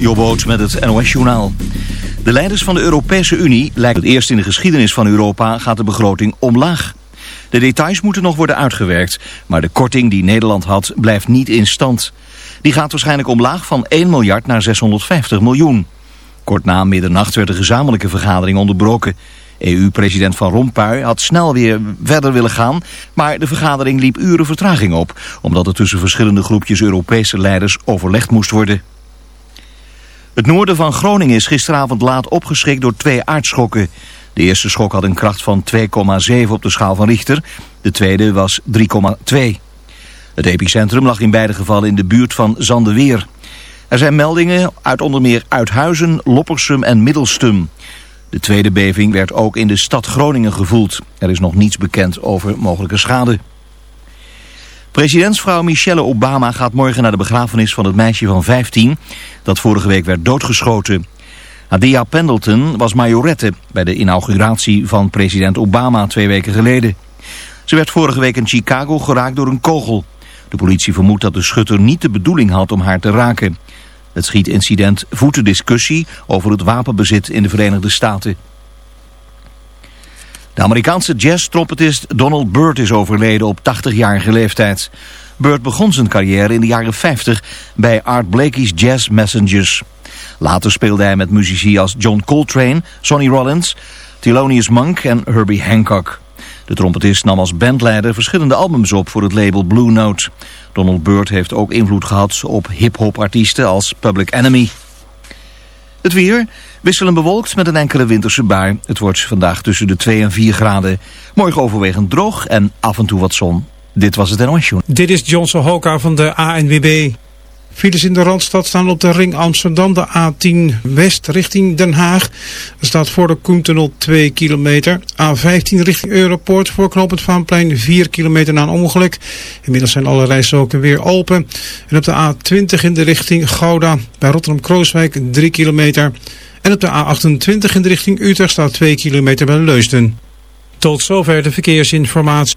Jobboot met het NOS-journaal. De leiders van de Europese Unie lijkt het eerst in de geschiedenis van Europa gaat de begroting omlaag. De details moeten nog worden uitgewerkt, maar de korting die Nederland had blijft niet in stand. Die gaat waarschijnlijk omlaag van 1 miljard naar 650 miljoen. Kort na middernacht werd de gezamenlijke vergadering onderbroken. EU-president Van Rompuy had snel weer verder willen gaan, maar de vergadering liep uren vertraging op, omdat er tussen verschillende groepjes Europese leiders overlegd moest worden. Het noorden van Groningen is gisteravond laat opgeschrikt door twee aardschokken. De eerste schok had een kracht van 2,7 op de schaal van Richter. De tweede was 3,2. Het epicentrum lag in beide gevallen in de buurt van Zandeweer. Er zijn meldingen uit onder meer Uithuizen, Loppersum en Middelstum. De tweede beving werd ook in de stad Groningen gevoeld. Er is nog niets bekend over mogelijke schade. Presidentsvrouw Michelle Obama gaat morgen naar de begrafenis van het meisje van 15... dat vorige week werd doodgeschoten. Adia Pendleton was majorette bij de inauguratie van president Obama twee weken geleden. Ze werd vorige week in Chicago geraakt door een kogel. De politie vermoedt dat de schutter niet de bedoeling had om haar te raken. Het schietincident voedt de discussie over het wapenbezit in de Verenigde Staten. De Amerikaanse jazz-trompetist Donald Byrd is overleden op 80-jarige leeftijd. Byrd begon zijn carrière in de jaren 50 bij Art Blakey's Jazz Messengers. Later speelde hij met muzici als John Coltrane, Sonny Rollins, Thelonious Monk en Herbie Hancock. De trompetist nam als bandleider verschillende albums op voor het label Blue Note. Donald Byrd heeft ook invloed gehad op hip-hop artiesten als Public Enemy. Het weer wisselen bewolkt met een enkele winterse bui. Het wordt vandaag tussen de 2 en 4 graden. Morgen overwegend droog en af en toe wat zon. Dit was het NOS Dit is Johnson Hoka van de ANWB. Files in de Randstad staan op de ring Amsterdam, de A10 West richting Den Haag. Er staat voor de Koentunnel 2 kilometer. A15 richting Europoort voor Vaanplein 4 kilometer na een ongeluk. Inmiddels zijn alle rijstroken weer open. En op de A20 in de richting Gouda bij Rotterdam-Krooswijk 3 kilometer. En op de A28 in de richting Utrecht staat 2 kilometer bij Leusden. Tot zover de verkeersinformatie.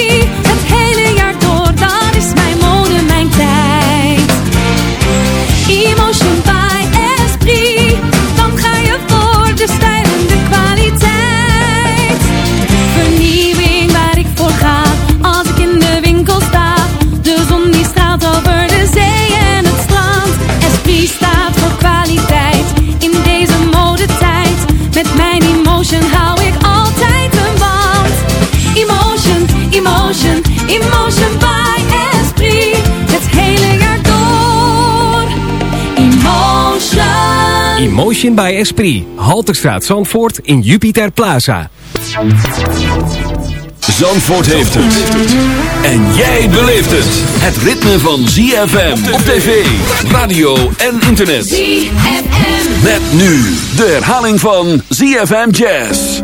Voor Emotion. Emotion by Esprit. Halterstraat Zandvoort in Jupiter Plaza. Zandvoort heeft het. En jij beleeft het. Het ritme van ZFM op tv, radio en internet. ZFM. Met nu de herhaling van ZFM Jazz.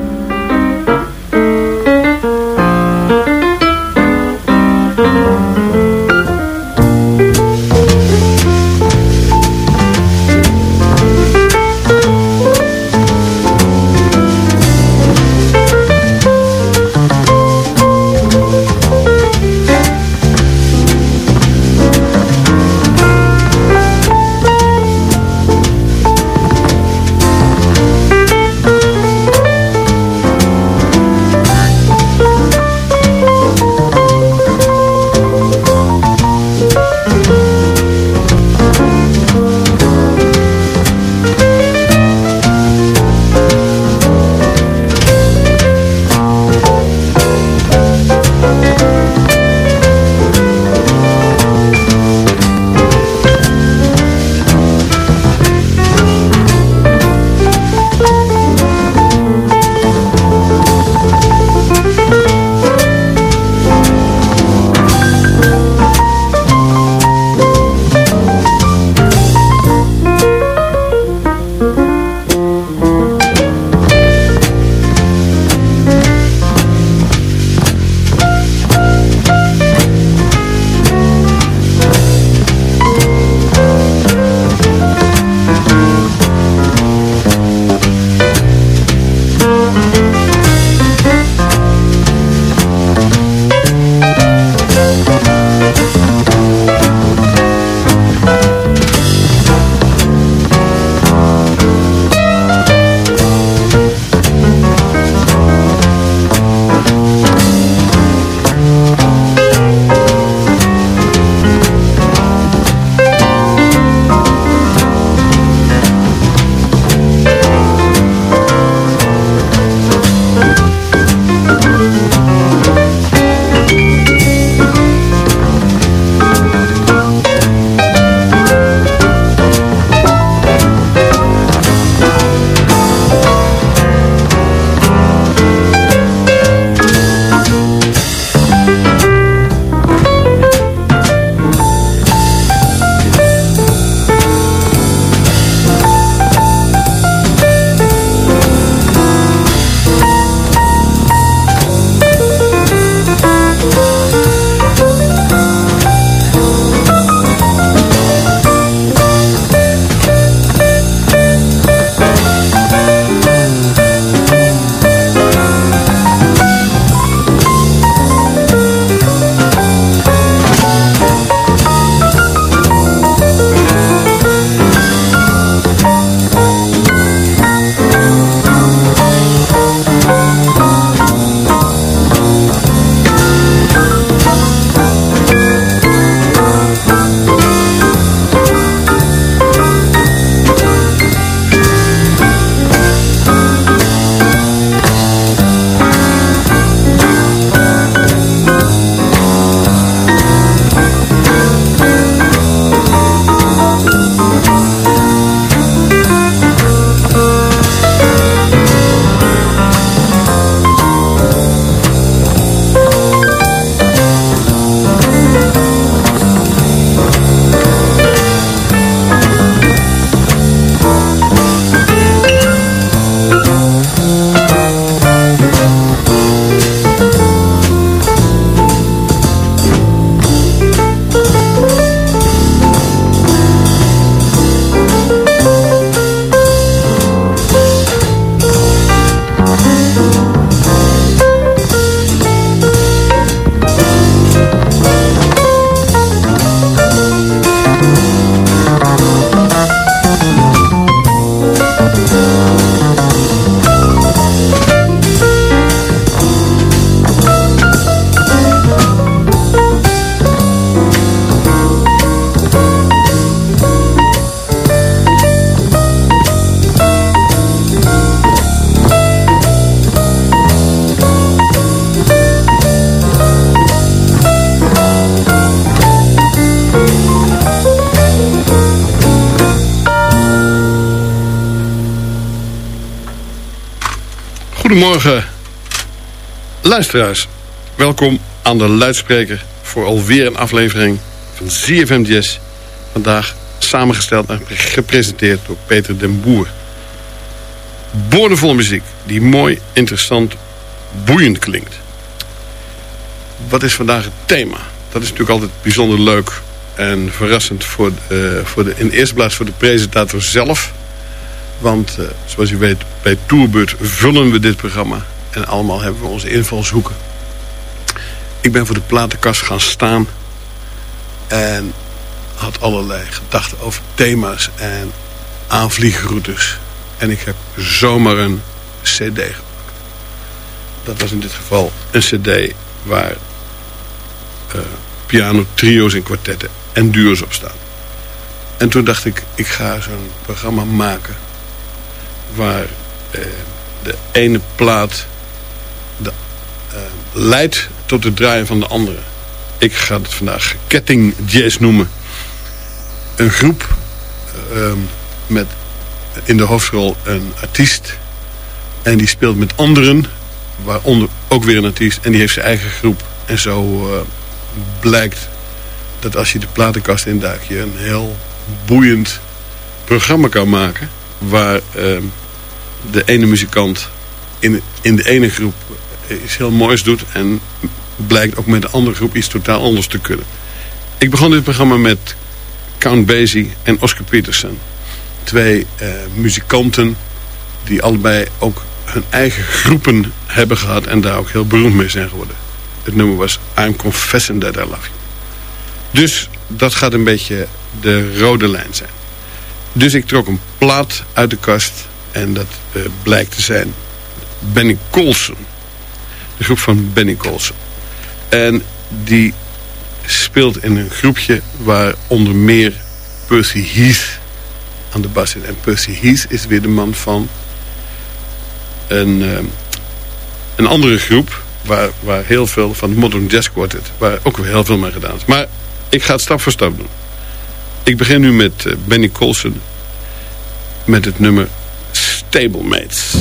Goedemorgen, luisteraars. welkom aan de luidspreker voor alweer een aflevering van ZFM. Vandaag samengesteld en gepresenteerd door Peter den Boer. Boordevol muziek die mooi, interessant, boeiend klinkt. Wat is vandaag het thema? Dat is natuurlijk altijd bijzonder leuk en verrassend voor, eh, voor de, in de eerste plaats voor de presentator zelf. Want eh, zoals u weet, bij Tourbeurt vullen we dit programma. En allemaal hebben we onze invalshoeken. Ik ben voor de platenkast gaan staan. En had allerlei gedachten over thema's en aanvliegroutes. En ik heb zomaar een cd gemaakt. Dat was in dit geval een cd waar uh, piano trio's en kwartetten en duo's op staan. En toen dacht ik, ik ga zo'n programma maken waar eh, de ene plaat de, eh, leidt tot het draaien van de andere. Ik ga het vandaag ketting jazz noemen. Een groep uh, met in de hoofdrol een artiest. En die speelt met anderen, waaronder ook weer een artiest. En die heeft zijn eigen groep. En zo uh, blijkt dat als je de platenkast induikt... je een heel boeiend programma kan maken... waar uh, de ene muzikant in, in de ene groep iets heel moois doet... en blijkt ook met de andere groep iets totaal anders te kunnen. Ik begon dit programma met Count Basie en Oscar Peterson. Twee uh, muzikanten die allebei ook hun eigen groepen hebben gehad... en daar ook heel beroemd mee zijn geworden. Het nummer was I'm Confessing That I Love You. Dus dat gaat een beetje de rode lijn zijn. Dus ik trok een plaat uit de kast en dat uh, blijkt te zijn Benny Colson. De groep van Benny Colson. En die speelt in een groepje waar onder meer Percy Heath aan de bas zit. En Percy Heath is weer de man van een, uh, een andere groep... Waar, waar heel veel van het Modern Jazz Quartet... waar ook weer heel veel mee gedaan is. Maar ik ga het stap voor stap doen. Ik begin nu met uh, Benny Colson... met het nummer Stablemates.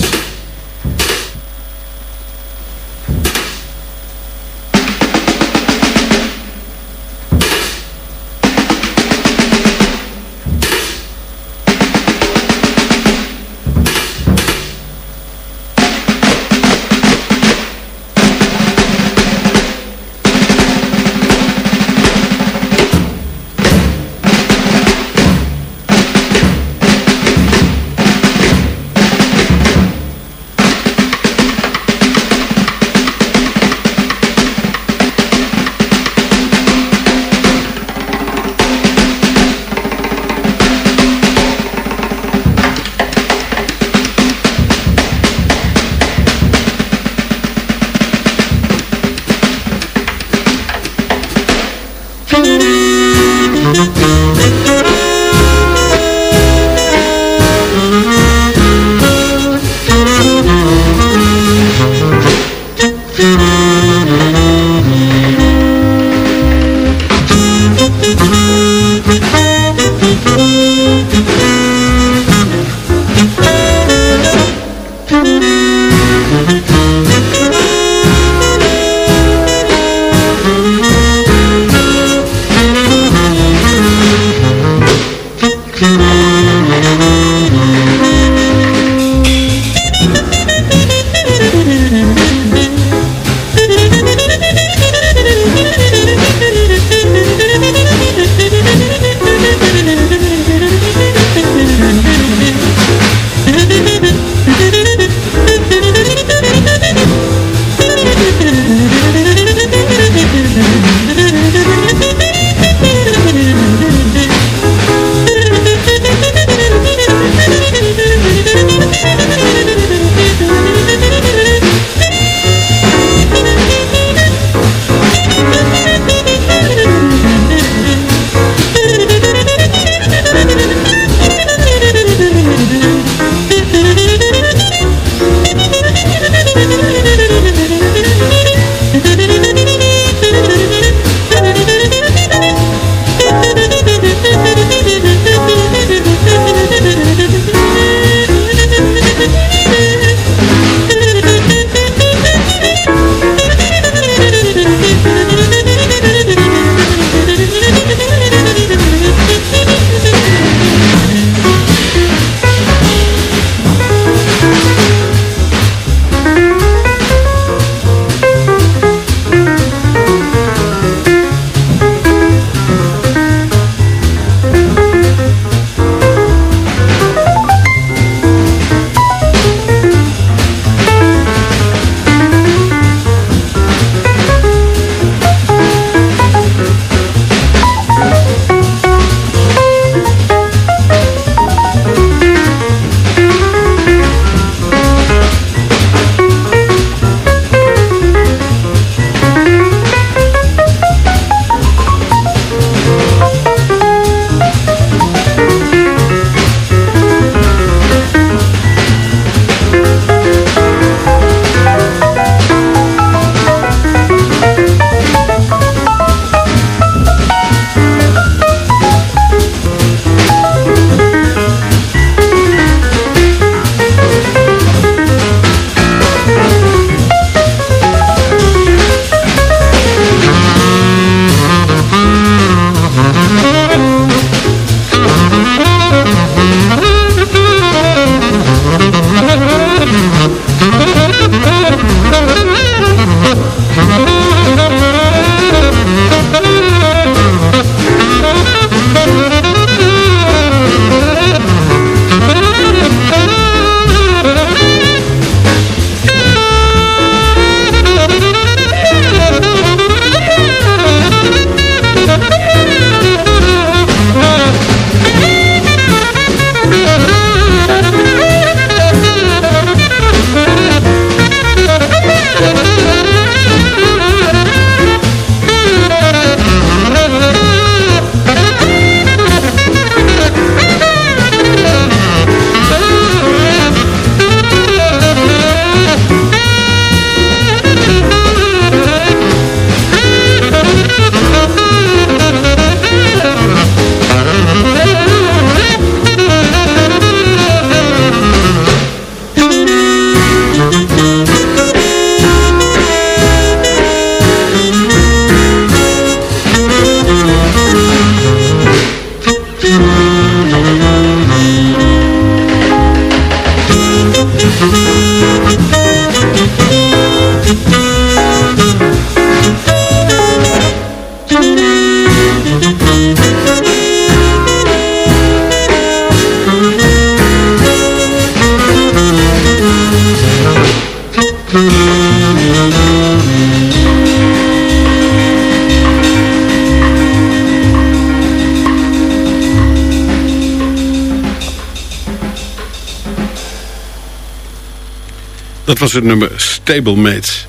Dat was het nummer Stablemates.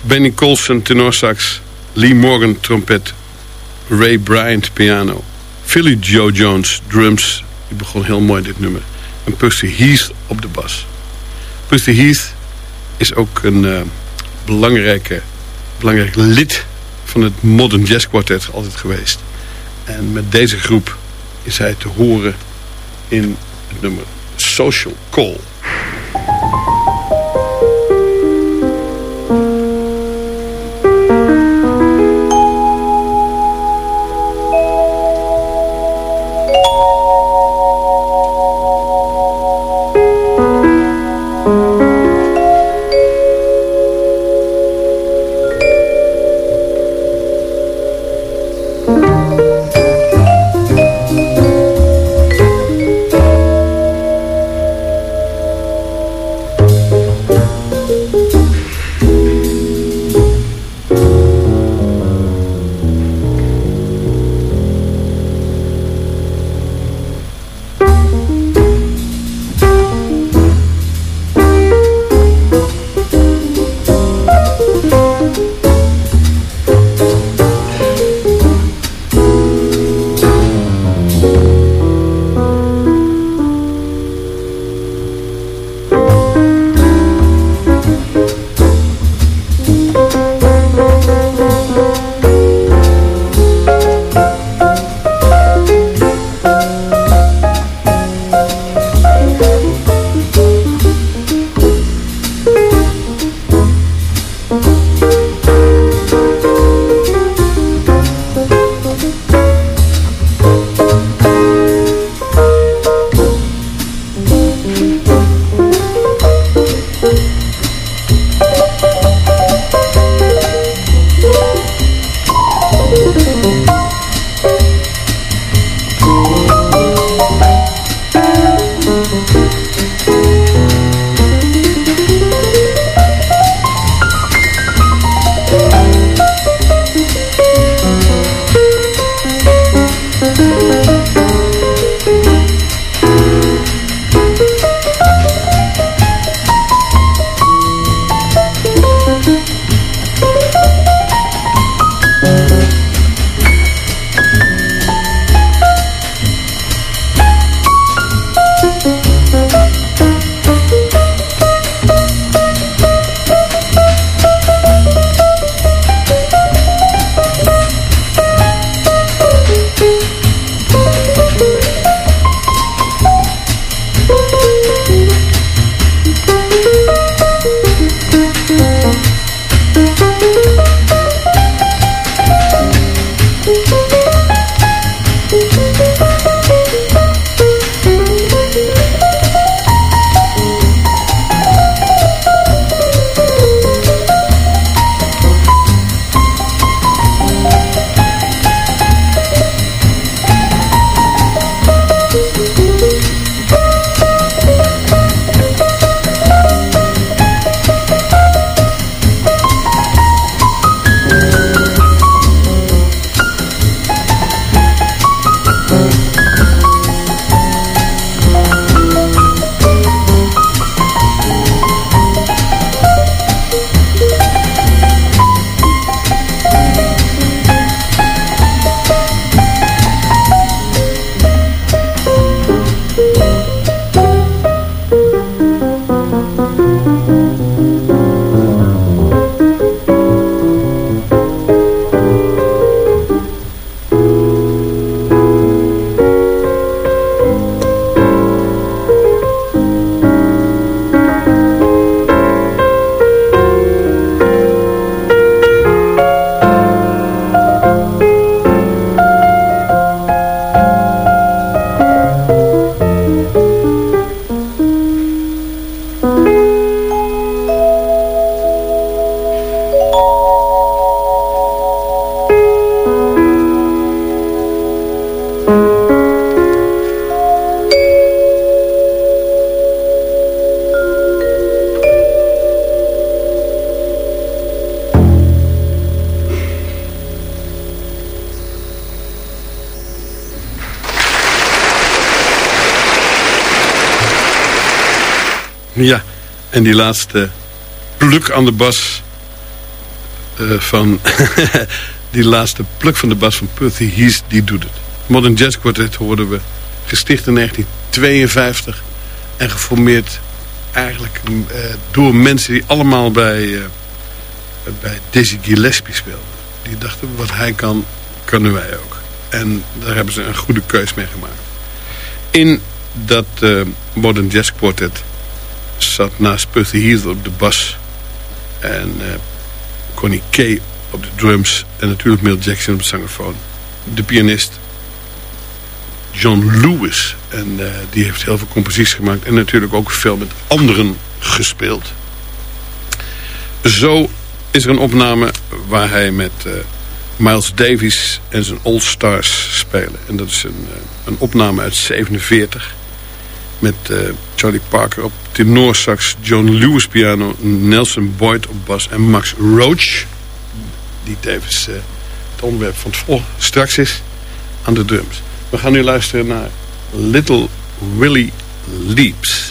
Benny Colson tenorsax, Lee Morgan trompet, Ray Bryant piano, Philly Joe Jones drums, die begon heel mooi dit nummer, en Pussy Heath op de bas. Pussy Heath is ook een eh, belangrijke, belangrijk lid van het Modern Jazz Quartet altijd geweest. En met deze groep is hij te horen in het nummer Social Call. En die laatste pluk aan de bas eh, van... die laatste pluk van de bas van Percy Hees, die doet het. Modern Jazz Quartet hoorden we gesticht in 1952 en geformeerd eigenlijk eh, door mensen die allemaal bij, eh, bij Dizzy Gillespie speelden. Die dachten, wat hij kan, kunnen wij ook. En daar hebben ze een goede keus mee gemaakt. In dat Modern Jazz Quartet zat naast Percy Heath op de bas en eh, Connie Kay op de drums en natuurlijk Milt Jackson op de saxofoon. De pianist John Lewis. En eh, die heeft heel veel composities gemaakt. En natuurlijk ook veel met anderen gespeeld. Zo is er een opname waar hij met eh, Miles Davis en zijn All Stars spelen. En dat is een, een opname uit 47. Met eh, Charlie Parker op tenorsax, John Lewis piano, Nelson Boyd op bas en Max Roach. Die tevens eh, het onderwerp van het volgende straks is aan de drums. We gaan nu luisteren naar Little Willie Leaps.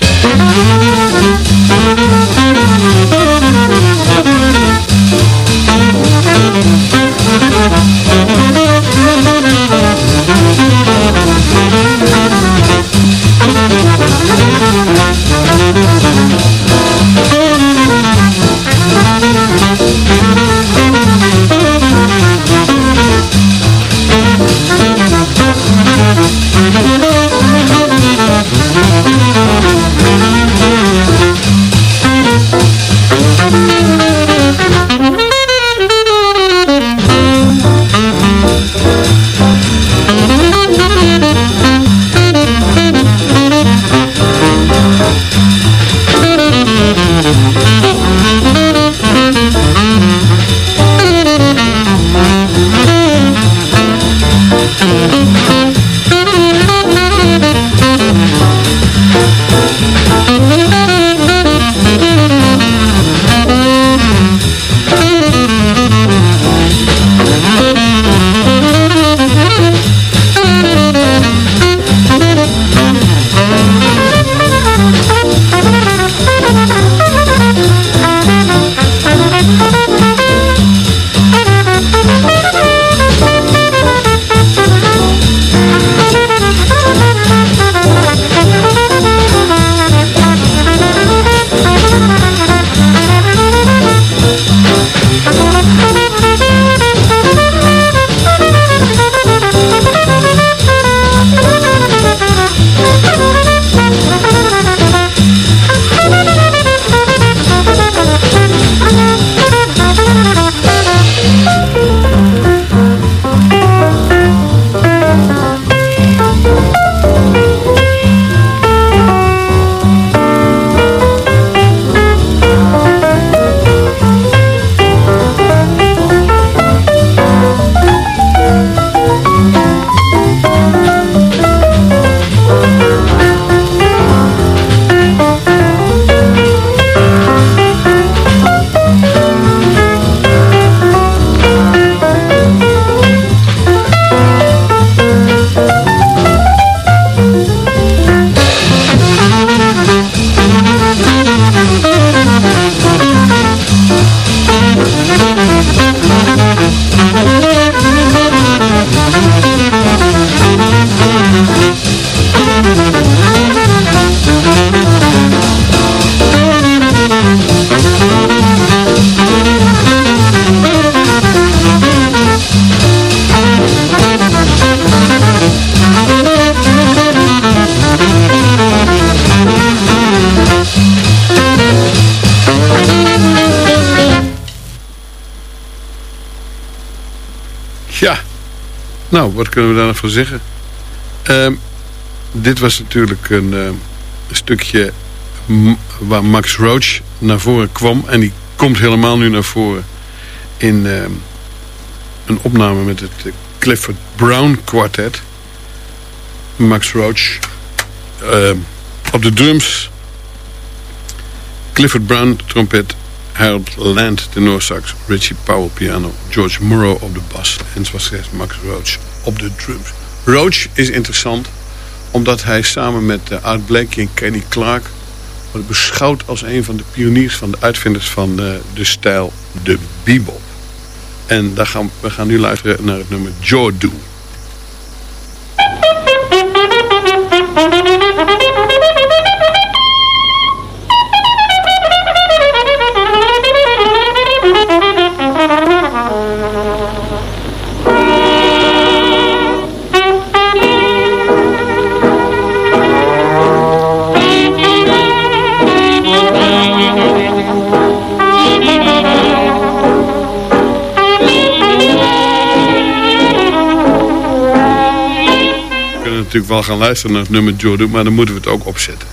Nou, wat kunnen we daar nog van zeggen? Ehm, dit was natuurlijk een, ehm, stukje waar Max Roach naar voren kwam. En die komt helemaal nu naar voren in ehm, een opname met het eh, Clifford Brown Quartet. Max Roach op de drums. Clifford Brown trompet. Harold Land tenorsax. Richie Powell piano. George Morrow op de bas. En zoals gezegd Max Roach op de drums. Roach is interessant omdat hij samen met eh, Art Blakey en Kenny Clark wordt beschouwd als een van de pioniers van de uitvinders van eh, de stijl de bebop. En daar gaan, we gaan nu luisteren naar het nummer Jordu. We natuurlijk wel gaan luisteren naar het nummer Jordu, maar dan moeten we het ook opzetten.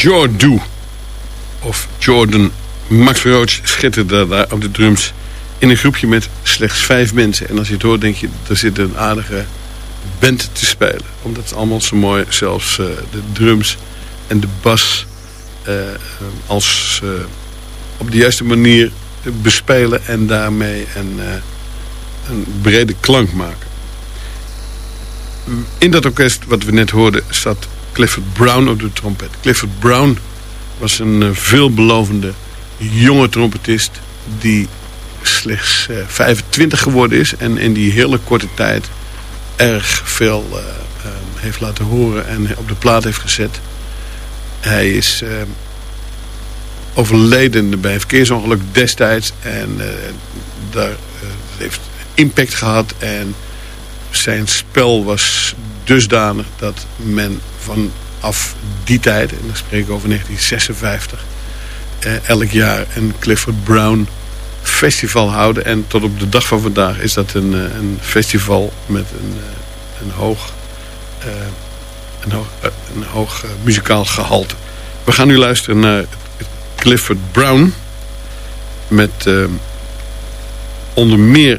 Jordu. Of Jordan. Max Roach schitterde daar op de drums. In een groepje met slechts vijf mensen. En als je het hoort denk je, er zit een aardige band te spelen. Omdat het allemaal zo mooi, zelfs eh, de drums en de bas... eh, als eh, op de juiste manier bespelen en daarmee een, een brede klank maken. In dat orkest, wat we net hoorden, zat Clifford Brown op de trompet. Clifford Brown was een eh, veelbelovende jonge trompetist... die slechts eh, 25 geworden is... en in die hele korte tijd erg veel eh, eh, heeft laten horen en op de plaat heeft gezet. Hij is eh, overleden bij een verkeersongeluk destijds... en eh, daar eh, heeft impact gehad en zijn spel was dusdanig dat men vanaf die tijd, en dan spreek ik over 1956, eh, elk jaar een Clifford Brown festival houden. En tot op de dag van vandaag is dat een, eh, een festival met een, eh, een hoog, eh, een hoog, een hoog muzikaal gehalte. We gaan nu luisteren naar Clifford Brown met onder meer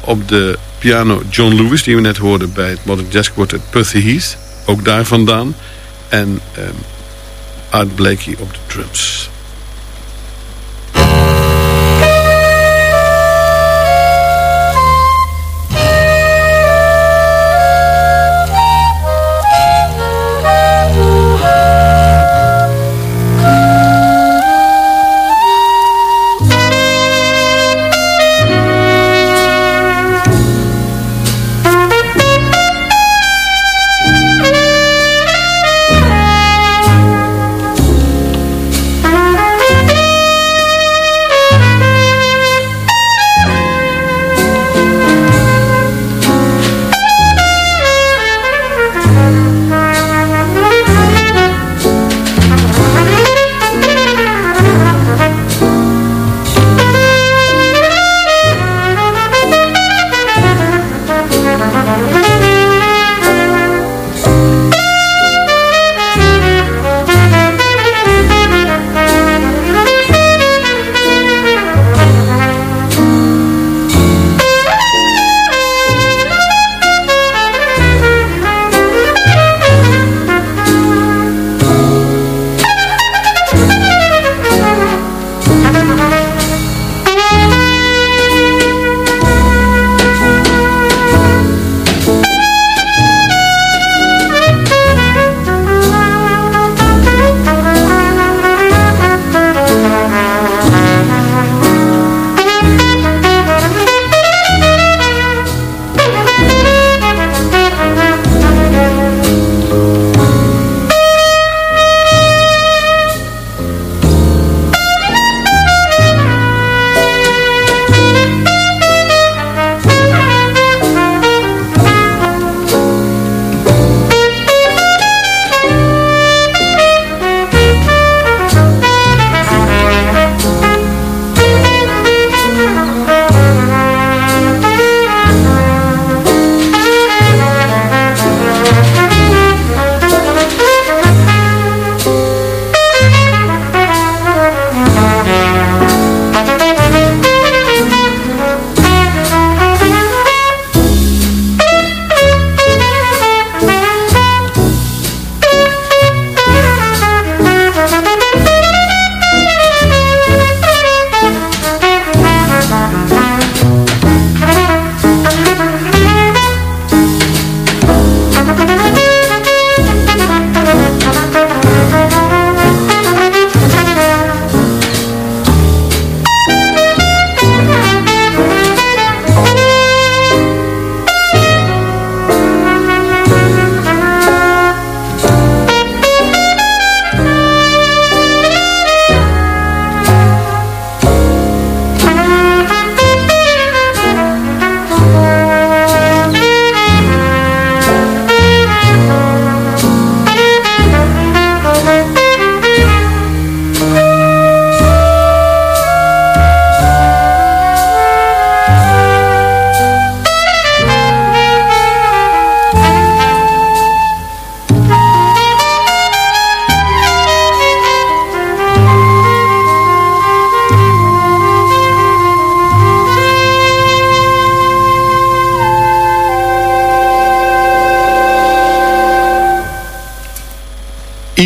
op de piano John Lewis, die we net hoorden bij het Modern Jazz Quartet Perthy Heath. Ook daar vandaan. En ehm Art Blakey op de drums.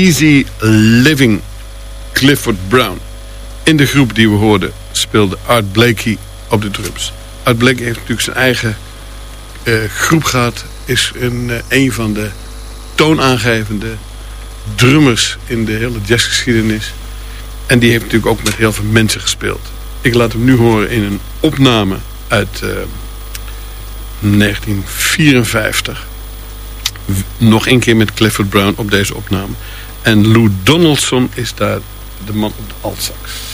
Easy Living Clifford Brown. In de groep die we hoorden speelde Art Blakey op de drums. Art Blakey heeft natuurlijk zijn eigen eh, groep gehad. Is een, eh, een van de toonaangevende drummers in de hele jazzgeschiedenis. En die heeft natuurlijk ook met heel veel mensen gespeeld. Ik laat hem nu horen in een opname uit eh, 1954. W- Nog een keer met Clifford Brown op deze opname. En Lou Donaldson is daar de man op de altsax.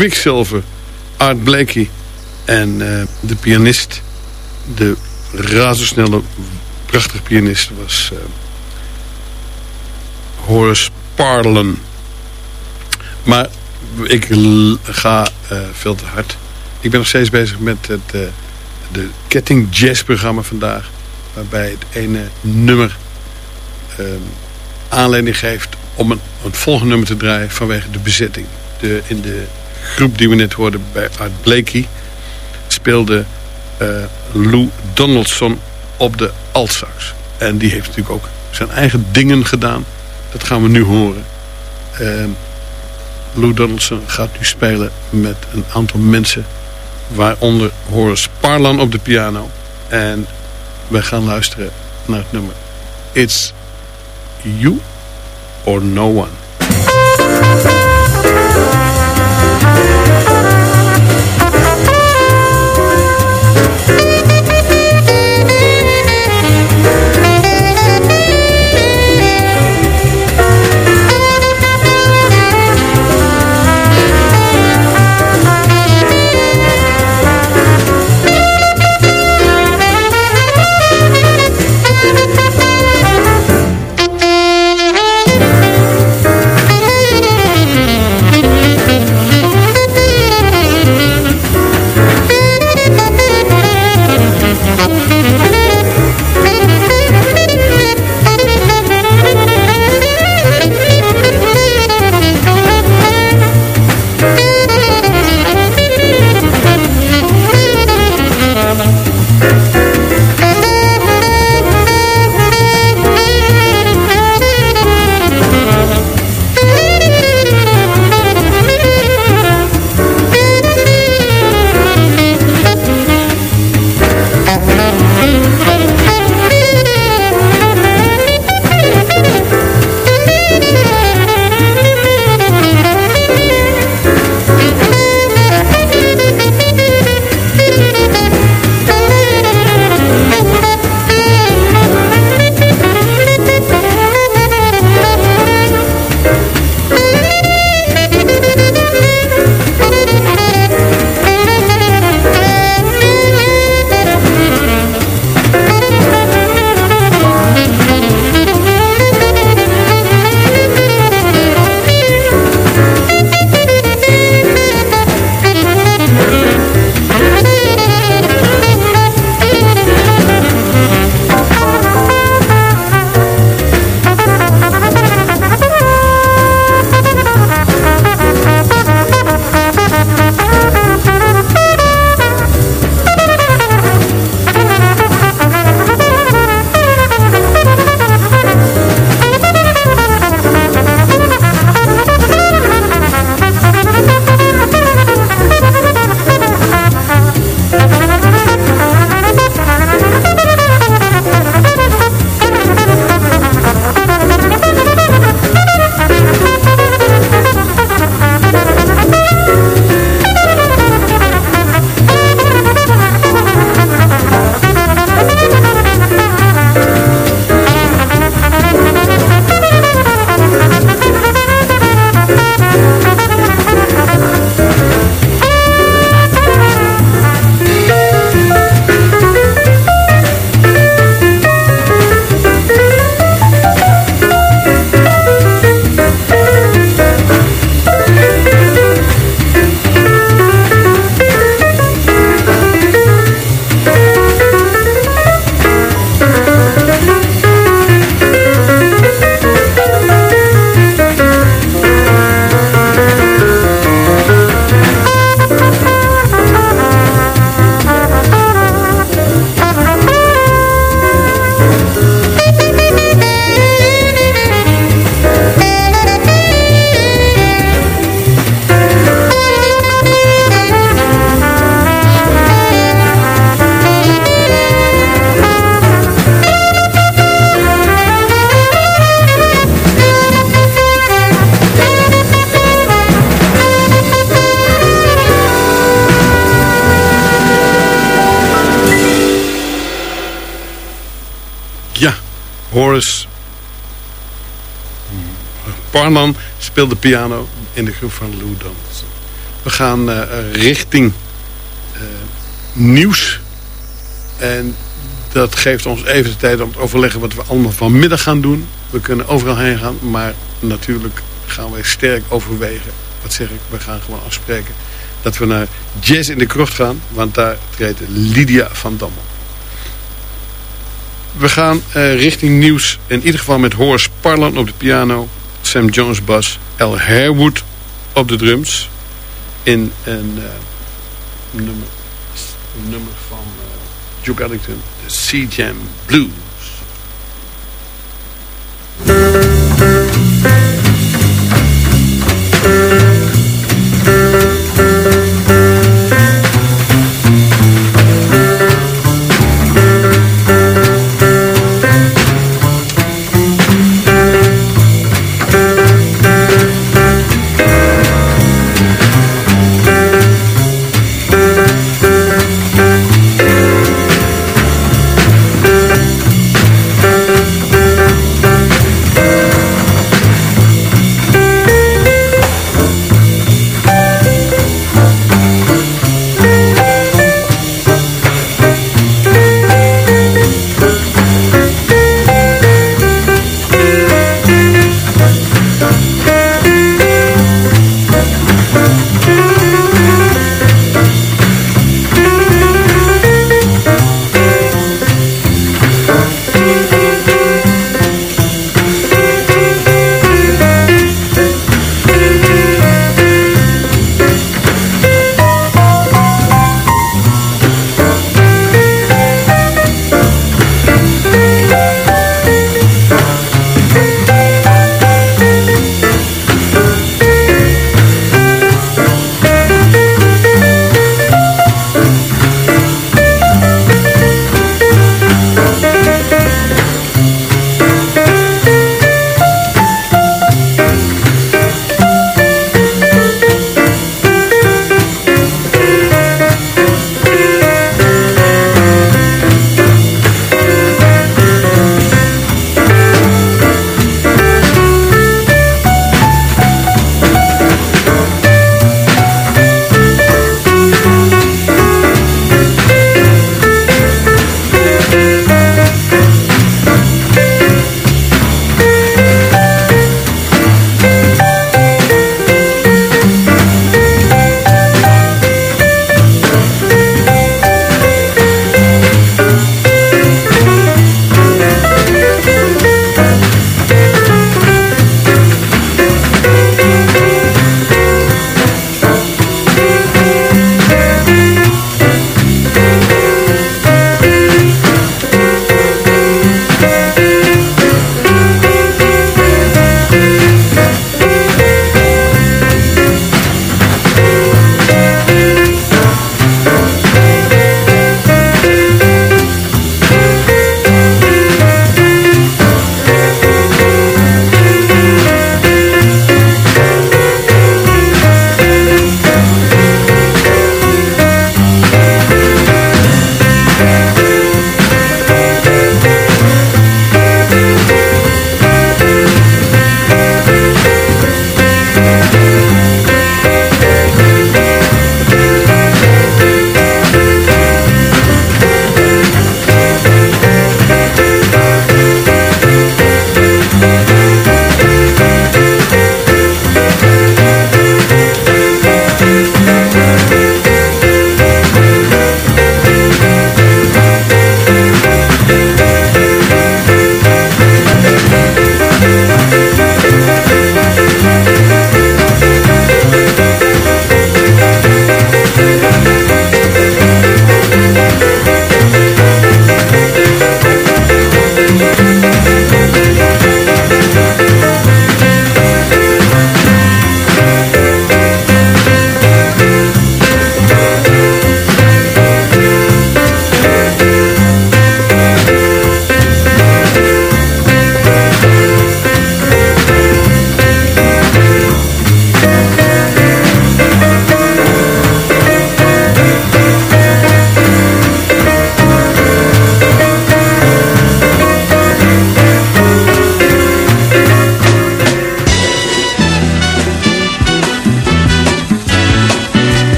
Quicksilver, Art Blakey en eh, de pianist, de razendsnelle, prachtige pianist was eh, Horace Parlan. Maar ik ga eh, veel te hard. Ik ben nog steeds bezig met het de Ketting Jazz programma vandaag. Waarbij het ene nummer eh, aanleiding geeft om een, een volgende nummer te draaien vanwege de bezetting. De, in de groep die we net hoorden bij Art Blakey speelde eh, Lou Donaldson op de altsax. En die heeft natuurlijk ook zijn eigen dingen gedaan. Dat gaan we nu horen. Eh, Lou Donaldson gaat nu spelen met een aantal mensen. Waaronder Horace Parlan op de piano. En wij gaan luisteren naar het nummer It's You or No One. Horace Parman speelde piano in de groep van Lou Donaldson. We gaan eh, richting eh, nieuws. En dat geeft ons even de tijd om te overleggen wat we allemaal vanmiddag gaan doen. We kunnen overal heen gaan, maar natuurlijk gaan wij sterk overwegen. Wat zeg ik? We gaan gewoon afspreken dat we naar Jazz in de Krocht gaan. Want daar treedt Lydia van Dam op. We gaan eh, richting nieuws. In ieder geval met Horace Parlan op de piano. Sam Jones bas. Al Harewood op de drums. In een eh, nummer, nummer van eh, Duke Ellington. De Sea Jam Blues.